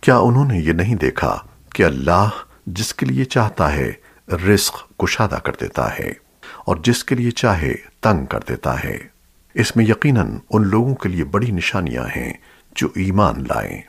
کیا انہوں نے یہ نہیں دیکھا کہ اللہ جس کے لیے چاہتا ہے رزق کشادہ کر دیتا ہے اور جس کے لیے چاہے تنگ کر دیتا ہے۔ اس میں یقیناً ان لوگوں کے لیے بڑی نشانیاں ہیں جو ایمان لائیں۔